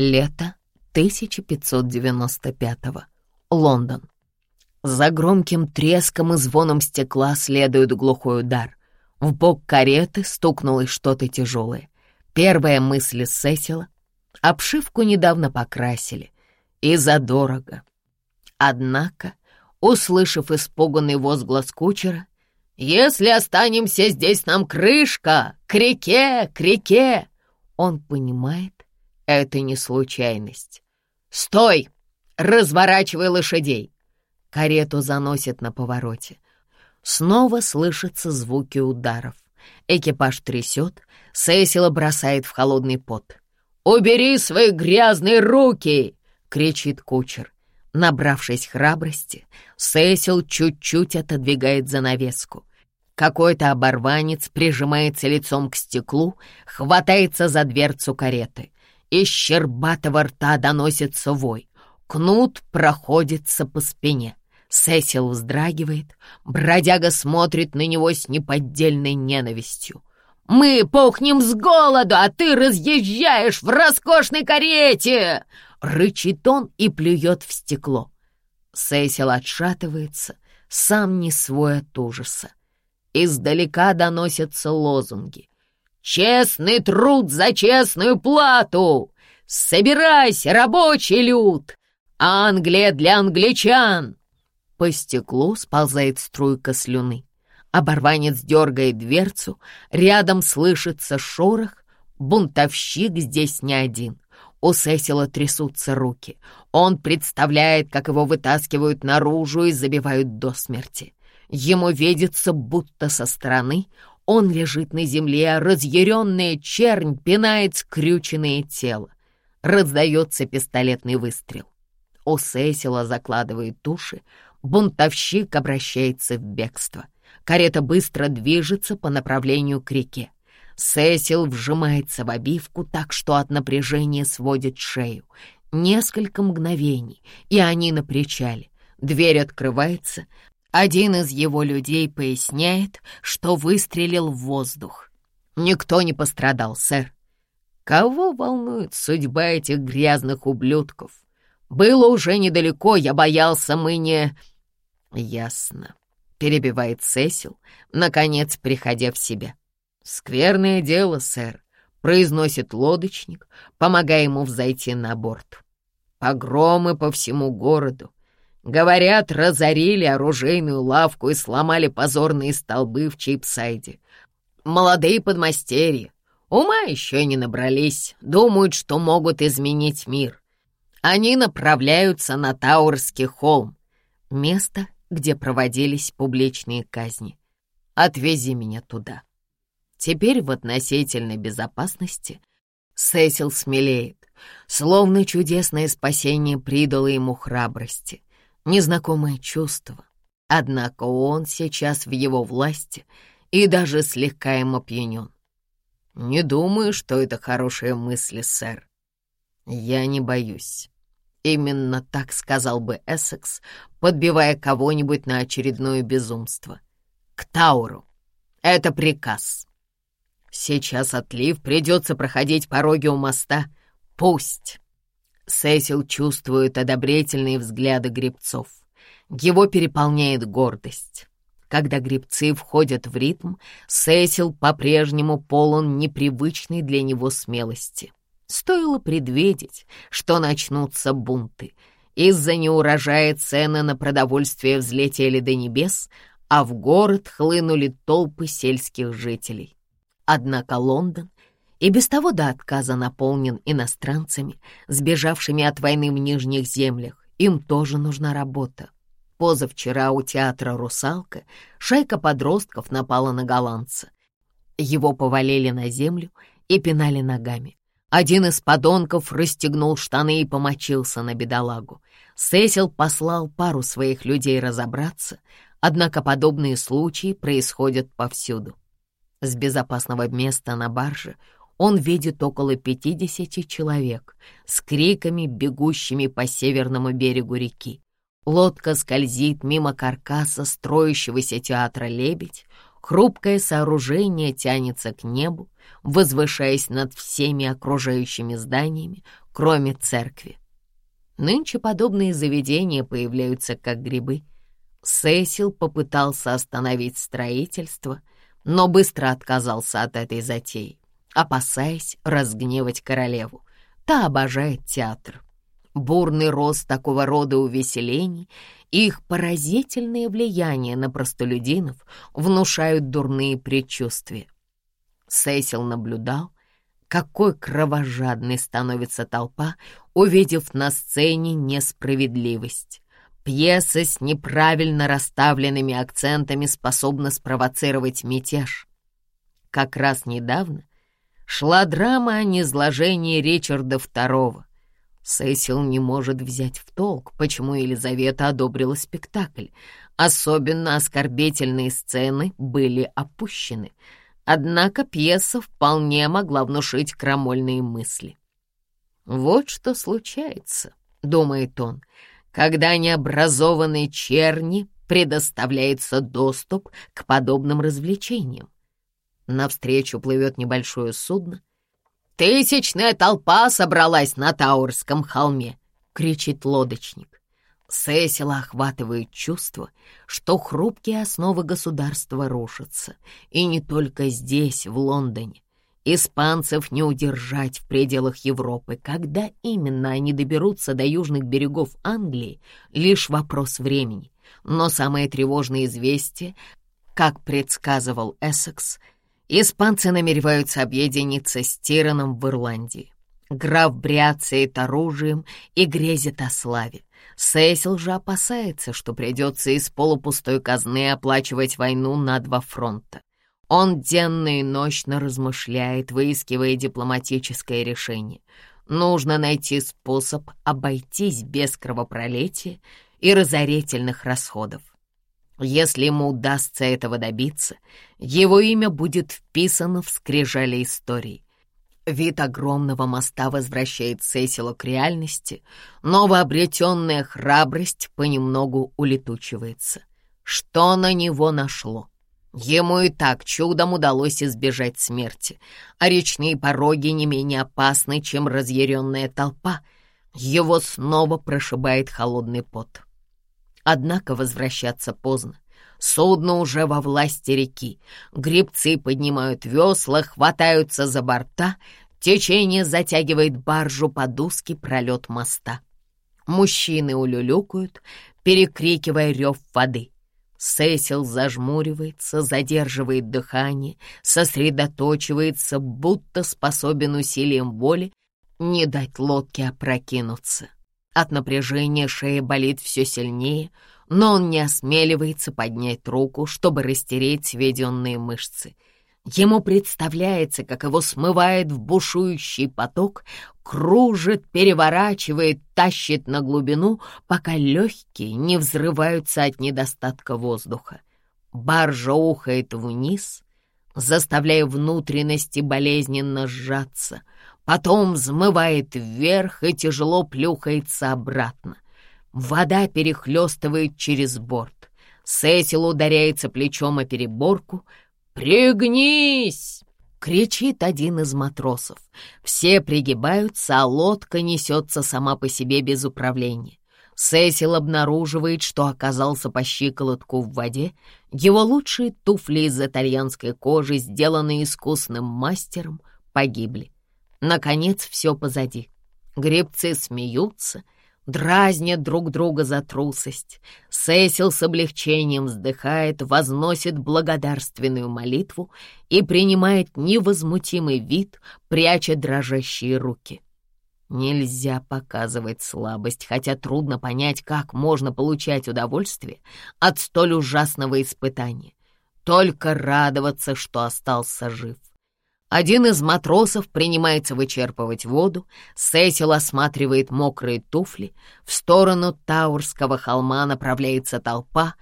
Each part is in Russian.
Лето 1595 Лондон. За громким треском и звоном стекла следует глухой удар. В бок кареты стукнулось что-то тяжелое. Первая мысль Сесила — обшивку недавно покрасили. И задорого. Однако, услышав испуганный возглас кучера, «Если останемся здесь, нам крышка! К реке, к реке!» Он понимает, это не случайность. «Стой! Разворачивай лошадей!» Карету заносит на повороте. Снова слышатся звуки ударов. Экипаж трясет, Сесила бросает в холодный пот. «Убери свои грязные руки!» — кричит кучер. Набравшись храбрости, Сесил чуть-чуть отодвигает занавеску. Какой-то оборванец прижимается лицом к стеклу, хватается за дверцу кареты. Из щербатого рта доносится вой. Кнут проходится по спине. Сесил вздрагивает, бродяга смотрит на него с неподдельной ненавистью. «Мы пухнем с голоду, а ты разъезжаешь в роскошной карете!» Рычит он и плюет в стекло. Сесил отшатывается, сам не свой от ужаса. Издалека доносятся лозунги. «Честный труд за честную плату! Собирайся, рабочий люд! Англия для англичан!» По стеклу сползает струйка слюны. Оборванец дергает дверцу, рядом слышится шорох. Бунтовщик здесь не один. У Сесила трясутся руки. Он представляет, как его вытаскивают наружу и забивают до смерти. Ему видится, будто со стороны он лежит на земле, а разъяренная чернь пинает скрюченное тело. Раздается пистолетный выстрел. У Сесила закладывает уши, Бунтовщик обращается в бегство. Карета быстро движется по направлению к реке. Сесил вжимается в обивку так, что от напряжения сводит шею. Несколько мгновений, и они на причале. Дверь открывается. Один из его людей поясняет, что выстрелил в воздух. Никто не пострадал, сэр. Кого волнует судьба этих грязных ублюдков? Было уже недалеко, я боялся, мы не... Ясно. Перебивает Сесил, наконец приходя в себя. Скверное дело, сэр, произносит лодочник, помогая ему взойти на борт. Погромы по всему городу. Говорят, разорили оружейную лавку и сломали позорные столбы в Чипсайде. Молодые подмастерья, ума еще не набрались, думают, что могут изменить мир. Они направляются на Таурский холм, место, где проводились публичные казни. Отвези меня туда. Теперь в относительной безопасности Сесил смелеет, словно чудесное спасение придало ему храбрости, незнакомое чувство. Однако он сейчас в его власти и даже слегка им опьянен. «Не думаю, что это хорошая мысль, сэр. Я не боюсь. Именно так сказал бы Эссекс, подбивая кого-нибудь на очередное безумство. К Тауру. Это приказ. Сейчас отлив, придется проходить пороги у моста. Пусть. Сесил чувствует одобрительные взгляды гребцов. Его переполняет гордость. Когда гребцы входят в ритм, Сесил по-прежнему полон непривычной для него смелости. Стоило предвидеть, что начнутся бунты. Из-за неурожая цены на продовольствие взлетели до небес, а в город хлынули толпы сельских жителей. Однако Лондон и без того до отказа наполнен иностранцами, сбежавшими от войны в Нижних землях. Им тоже нужна работа. Позавчера у театра «Русалка» шайка подростков напала на голландца. Его повалили на землю и пинали ногами. Один из подонков расстегнул штаны и помочился на бедолагу. Сесил послал пару своих людей разобраться, однако подобные случаи происходят повсюду. С безопасного места на барже он видит около пятидесяти человек с криками, бегущими по северному берегу реки. Лодка скользит мимо каркаса строящегося театра «Лебедь», Хрупкое сооружение тянется к небу, возвышаясь над всеми окружающими зданиями, кроме церкви. Нынче подобные заведения появляются как грибы. Сесил попытался остановить строительство, но быстро отказался от этой затеи, опасаясь разгневать королеву. Та обожает театр. Бурный рост такого рода увеселений и их поразительное влияние на простолюдинов внушают дурные предчувствия. Сесил наблюдал, какой кровожадной становится толпа, увидев на сцене несправедливость. Пьеса с неправильно расставленными акцентами способна спровоцировать мятеж. Как раз недавно шла драма о низложении Ричарда II. Сесил не может взять в толк, почему Елизавета одобрила спектакль. Особенно оскорбительные сцены были опущены. Однако пьеса вполне могла внушить крамольные мысли. «Вот что случается», — думает он, «когда необразованной черни предоставляется доступ к подобным развлечениям. Навстречу плывет небольшое судно. «Тысячная толпа собралась на Таурском холме!» — кричит лодочник. Сесила охватывает чувство, что хрупкие основы государства рушатся. И не только здесь, в Лондоне. Испанцев не удержать в пределах Европы. Когда именно они доберутся до южных берегов Англии, лишь вопрос времени. Но самое тревожное известие, как предсказывал Эссекс, Испанцы намереваются объединиться с Тираном в Ирландии. Граф бряцает оружием и грезит о славе. Сесил же опасается, что придется из полупустой казны оплачивать войну на два фронта. Он денно и ночно размышляет, выискивая дипломатическое решение. Нужно найти способ обойтись без кровопролития и разорительных расходов. Если ему удастся этого добиться, его имя будет вписано в скрижали истории. Вид огромного моста возвращает Сесила к реальности, новообретенная храбрость понемногу улетучивается. Что на него нашло? Ему и так чудом удалось избежать смерти, а речные пороги не менее опасны, чем разъяренная толпа. Его снова прошибает холодный пот. Однако возвращаться поздно. Судно уже во власти реки. Грибцы поднимают весла, хватаются за борта. Течение затягивает баржу под узкий пролет моста. Мужчины улюлюкают, перекрикивая рев воды. Сесил зажмуривается, задерживает дыхание, сосредоточивается, будто способен усилием воли не дать лодке опрокинуться. От напряжения шея болит все сильнее, но он не осмеливается поднять руку, чтобы растереть сведенные мышцы. Ему представляется, как его смывает в бушующий поток, кружит, переворачивает, тащит на глубину, пока легкие не взрываются от недостатка воздуха. Баржа ухает вниз, заставляя внутренности болезненно сжаться — потом взмывает вверх и тяжело плюхается обратно. Вода перехлестывает через борт. Сесил ударяется плечом о переборку. «Пригнись!» — кричит один из матросов. Все пригибаются, а лодка несется сама по себе без управления. Сесил обнаруживает, что оказался по щиколотку в воде. Его лучшие туфли из итальянской кожи, сделанные искусным мастером, погибли. Наконец все позади. Гребцы смеются, дразнят друг друга за трусость. Сесил с облегчением вздыхает, возносит благодарственную молитву и принимает невозмутимый вид, пряча дрожащие руки. Нельзя показывать слабость, хотя трудно понять, как можно получать удовольствие от столь ужасного испытания. Только радоваться, что остался жив. Один из матросов принимается вычерпывать воду, Сесил осматривает мокрые туфли, в сторону Таурского холма направляется толпа,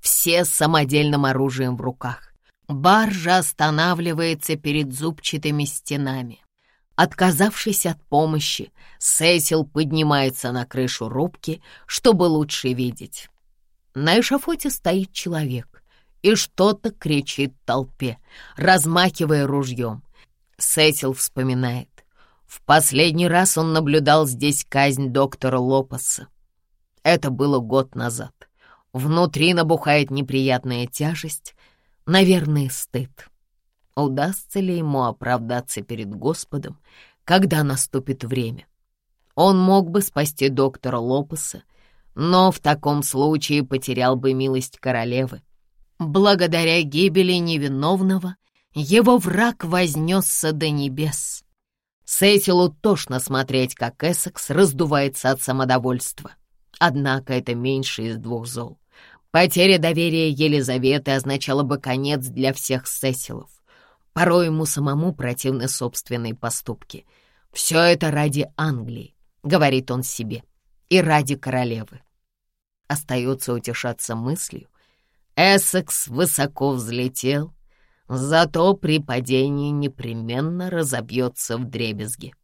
все с самодельным оружием в руках. Баржа останавливается перед зубчатыми стенами. Отказавшись от помощи, Сесил поднимается на крышу рубки, чтобы лучше видеть. На эшафоте стоит человек и что-то кричит толпе, размахивая ружьем. Сесил вспоминает. В последний раз он наблюдал здесь казнь доктора Лопеса. Это было год назад. Внутри набухает неприятная тяжесть, наверное, стыд. Удастся ли ему оправдаться перед Господом, когда наступит время? Он мог бы спасти доктора Лопеса, но в таком случае потерял бы милость королевы. Благодаря гибели невиновного его враг вознесся до небес. Сесилу тошно смотреть, как Эссекс раздувается от самодовольства. Однако это меньше из двух зол. Потеря доверия Елизаветы означала бы конец для всех Сесилов. Порой ему самому противны собственные поступки. «Все это ради Англии», — говорит он себе, — «и ради королевы». Остается утешаться мыслью. Эссекс высоко взлетел, зато при падении непременно разобьется в дребезги.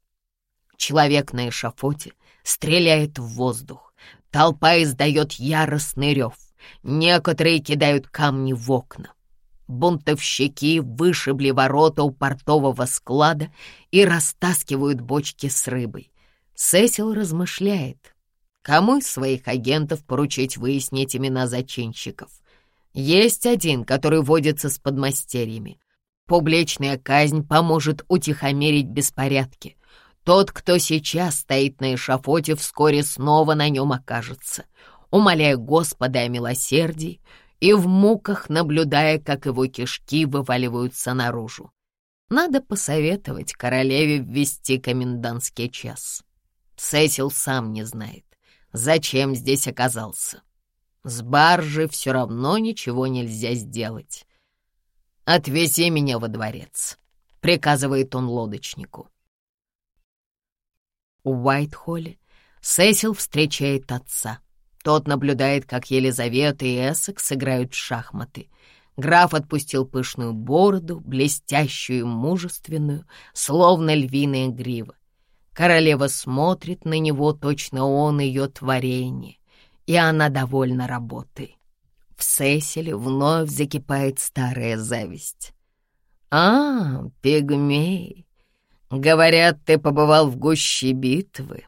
Человек на эшафоте стреляет в воздух, толпа издает яростный рев, некоторые кидают камни в окна. Бунтовщики вышибли ворота у портового склада и растаскивают бочки с рыбой. Сесил размышляет, кому из своих агентов поручить выяснить имена зачинщиков. Есть один, который водится с подмастерьями. Публичная казнь поможет утихомирить беспорядки. Тот, кто сейчас стоит на эшафоте, вскоре снова на нем окажется, умоляя Господа о милосердии и в муках наблюдая, как его кишки вываливаются наружу. Надо посоветовать королеве ввести комендантский час. Сесил сам не знает, зачем здесь оказался. С баржи все равно ничего нельзя сделать. «Отвези меня во дворец», — приказывает он лодочнику. У Уайтхолле Сесил встречает отца. Тот наблюдает, как Елизавета и Эссекс играют в шахматы. Граф отпустил пышную бороду, блестящую и мужественную, словно львиная грива. Королева смотрит на него, точно он ее творение и она довольна работой. В Сесиле вновь закипает старая зависть. «А, пигмей! Говорят, ты побывал в гуще битвы».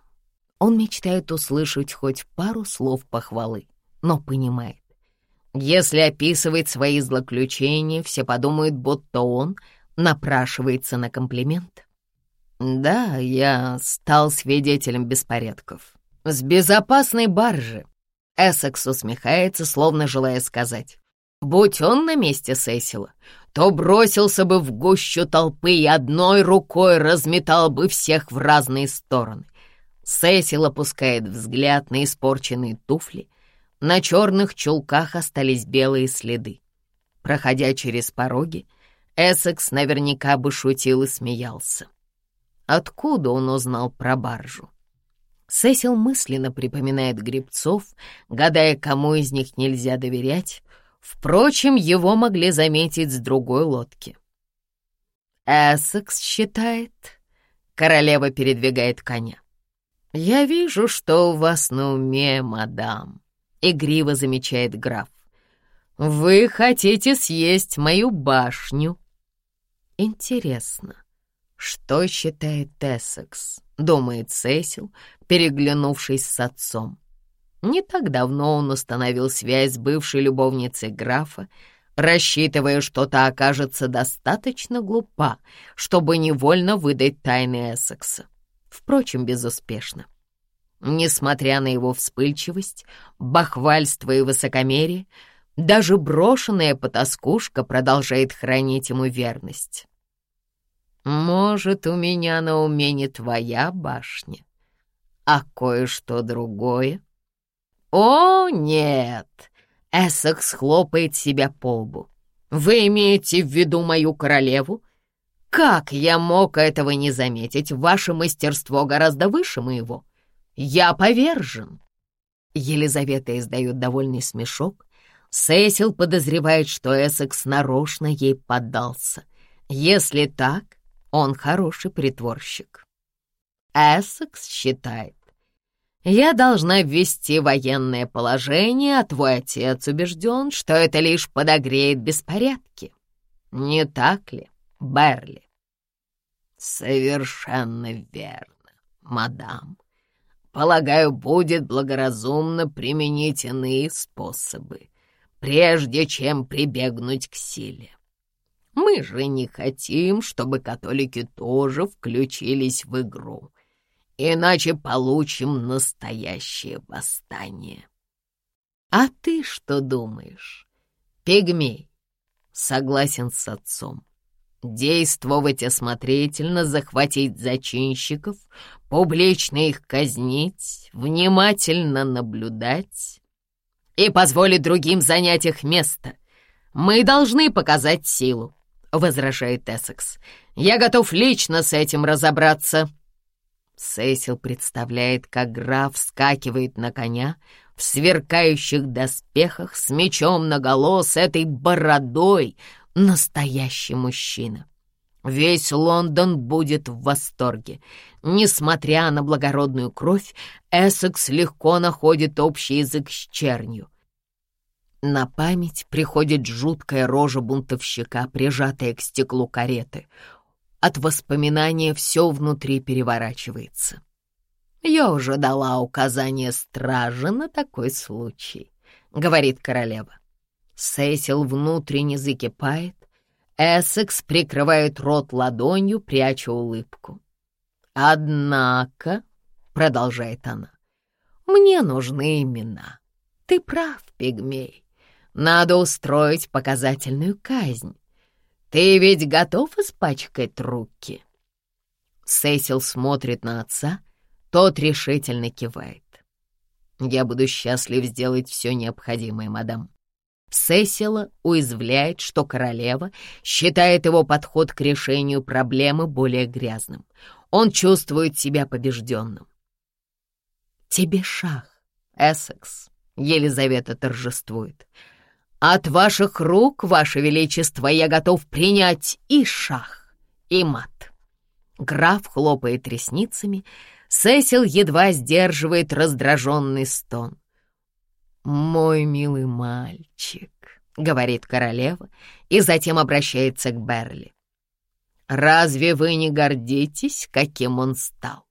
Он мечтает услышать хоть пару слов похвалы, но понимает. Если описывает свои злоключения, все подумают, будто он напрашивается на комплимент. Да, я стал свидетелем беспорядков. С безопасной баржи Эссекс усмехается, словно желая сказать. Будь он на месте Сесила, то бросился бы в гущу толпы и одной рукой разметал бы всех в разные стороны. Сесил опускает взгляд на испорченные туфли. На черных чулках остались белые следы. Проходя через пороги, Эссекс наверняка бы шутил и смеялся. Откуда он узнал про баржу? Сесил мысленно припоминает грибцов, гадая, кому из них нельзя доверять. Впрочем, его могли заметить с другой лодки. Эссекс считает, королева передвигает коня. «Я вижу, что у вас на уме, мадам», — игриво замечает граф. «Вы хотите съесть мою башню?» «Интересно, что считает Эссекс?» — думает Сесил, переглянувшись с отцом. Не так давно он установил связь с бывшей любовницей графа, рассчитывая, что та окажется достаточно глупа, чтобы невольно выдать тайны Эссекса. Впрочем, безуспешно. Несмотря на его вспыльчивость, бахвальство и высокомерие, даже брошенная потаскушка продолжает хранить ему верность. «Может, у меня на уме не твоя башня, а кое-что другое. «О, нет!» — Эссекс хлопает себя по лбу. «Вы имеете в виду мою королеву? Как я мог этого не заметить? Ваше мастерство гораздо выше моего. Я повержен!» Елизавета издает довольный смешок. Сесил подозревает, что Эссекс нарочно ей поддался. Если так, он хороший притворщик. Эссекс считает, я должна ввести военное положение, а твой отец убежден, что это лишь подогреет беспорядки. Не так ли, Берли? Совершенно верно, мадам. Полагаю, будет благоразумно применить иные способы, прежде чем прибегнуть к силе. Мы же не хотим, чтобы католики тоже включились в игру, иначе получим настоящее восстание. А ты что думаешь, пигмей? Согласен с отцом. Действовать осмотрительно, захватить зачинщиков, публично их казнить, внимательно наблюдать и позволить другим занять их место. Мы должны показать силу, — возражает Эссекс. Я готов лично с этим разобраться. Сесил представляет, как граф вскакивает на коня в сверкающих доспехах с мечом наголо, с этой бородой, настоящий мужчина. Весь Лондон будет в восторге. Несмотря на благородную кровь, Эссекс легко находит общий язык с чернью. На память приходит жуткая рожа бунтовщика, прижатая к стеклу кареты. От воспоминания все внутри переворачивается. «Я уже дала указание страже на такой случай», — говорит королева. Сесил внутренне закипает. Эссекс прикрывает рот ладонью, пряча улыбку. «Однако», — продолжает она, — «мне нужны имена. Ты прав, пигмей. Надо устроить показательную казнь. Ты ведь готов испачкать руки?» Сесил смотрит на отца, тот решительно кивает. «Я буду счастлив сделать все необходимое, мадам». Сесила уязвляет, что королева считает его подход к решению проблемы более грязным. Он чувствует себя побежденным. «Тебе шах, Эссекс», — Елизавета торжествует. «От ваших рук, ваше величество, я готов принять и шах, и мат». Граф хлопает ресницами, Сесил едва сдерживает раздраженный стон. «Мой милый мальчик», — говорит королева и затем обращается к Берли. «Разве вы не гордитесь, каким он стал?»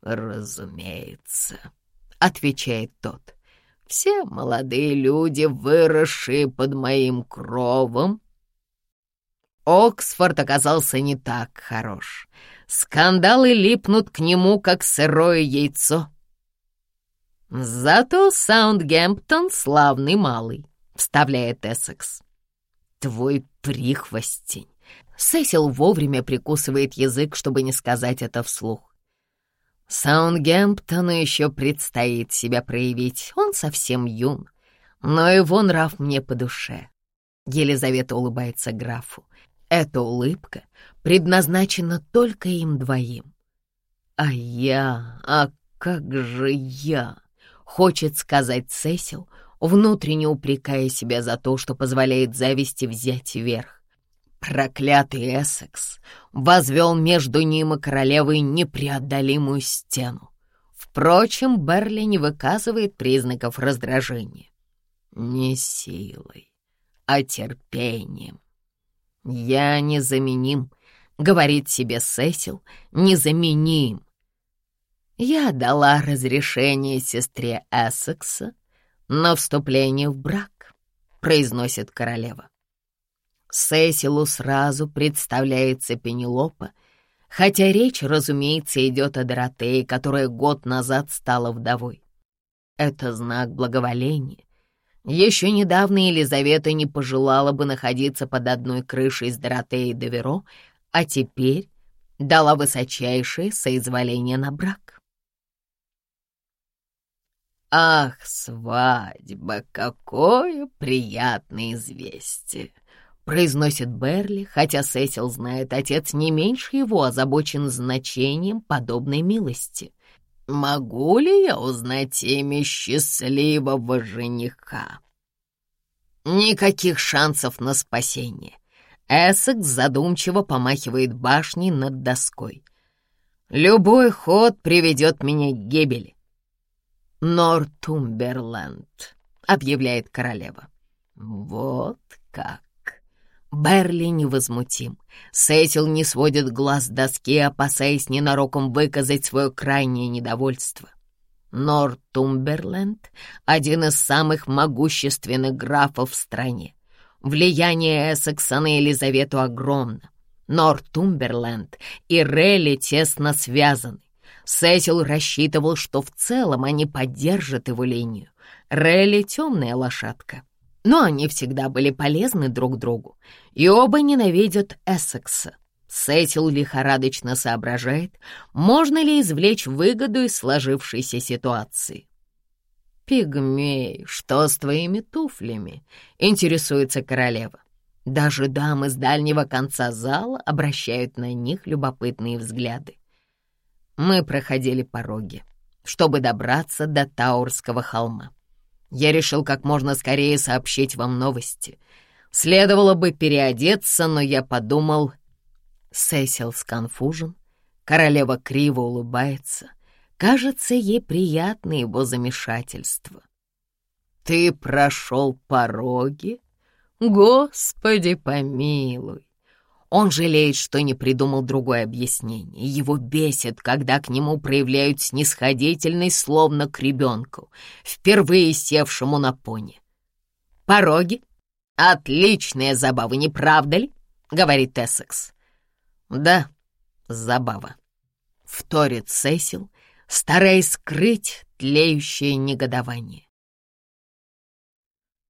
«Разумеется», — отвечает тот. «Все молодые люди, выросшие под моим кровом». Оксфорд оказался не так хорош. Скандалы липнут к нему, как сырое яйцо. «Зато Саундгемптон славный малый», — вставляет Эссекс. «Твой прихвостень». Сесил вовремя прикусывает язык, чтобы не сказать это вслух. Саундгемптону еще предстоит себя проявить, он совсем юн, но его нрав мне по душе. Елизавета улыбается графу. Эта улыбка предназначена только им двоим. А я, а как же я? Хочет сказать Сесил, внутренне упрекая себя за то, что позволяет зависти взять верх. Проклятый Эссекс возвел между ним и королевой непреодолимую стену. Впрочем, Берли не выказывает признаков раздражения. Не силой, а терпением. «Я незаменим», — говорит себе Сесил, — «незаменим. Я дала разрешение сестре Эссекса на вступление в брак, произносит королева. Сесилу сразу представляется Пенелопа, хотя речь, разумеется, идет о Доротее, которая год назад стала вдовой. Это знак благоволения. Еще недавно Елизавета не пожелала бы находиться под одной крышей с Доротеей Деверо, а теперь дала высочайшее соизволение на брак. «Ах, свадьба, какое приятное известие!» — произносит Берли, хотя Сесил знает, отец не меньше его озабочен значением подобной милости. «Могу ли я узнать имя счастливого жениха?» Никаких шансов на спасение. Эссекс задумчиво помахивает башней над доской. «Любой ход приведет меня к гибели. Нортумберленд», — объявляет королева. «Вот как!» Берли невозмутим. Сесил не сводит глаз доски, опасаясь ненароком выказать свое крайнее недовольство. Нортумберленд — один из самых могущественных графов в стране. Влияние Эссекса на Елизавету огромно. Нортумберленд и Релли тесно связаны. Сесил рассчитывал, что в целом они поддержат его линию. Релли — темная лошадка. Но они всегда были полезны друг другу, и оба ненавидят Эссекса. Сетил лихорадочно соображает, можно ли извлечь выгоду из сложившейся ситуации. «Пигмей, что с твоими туфлями?» — интересуется королева. Даже дамы с дальнего конца зала обращают на них любопытные взгляды. Мы проходили пороги, чтобы добраться до Таурского холма. Я решил как можно скорее сообщить вам новости. Следовало бы переодеться, но я подумал... Сесил сконфужен, королева криво улыбается. Кажется, ей приятно его замешательство. «Ты прошел пороги? Господи помилуй! Он жалеет, что не придумал другое объяснение. Его бесит, когда к нему проявляют снисходительность, словно к ребенку, впервые севшему на пони. «Пороги? Отличная забава, не правда ли?» — говорит Эссекс. «Да, забава», — вторит Сесил, стараясь скрыть тлеющее негодование.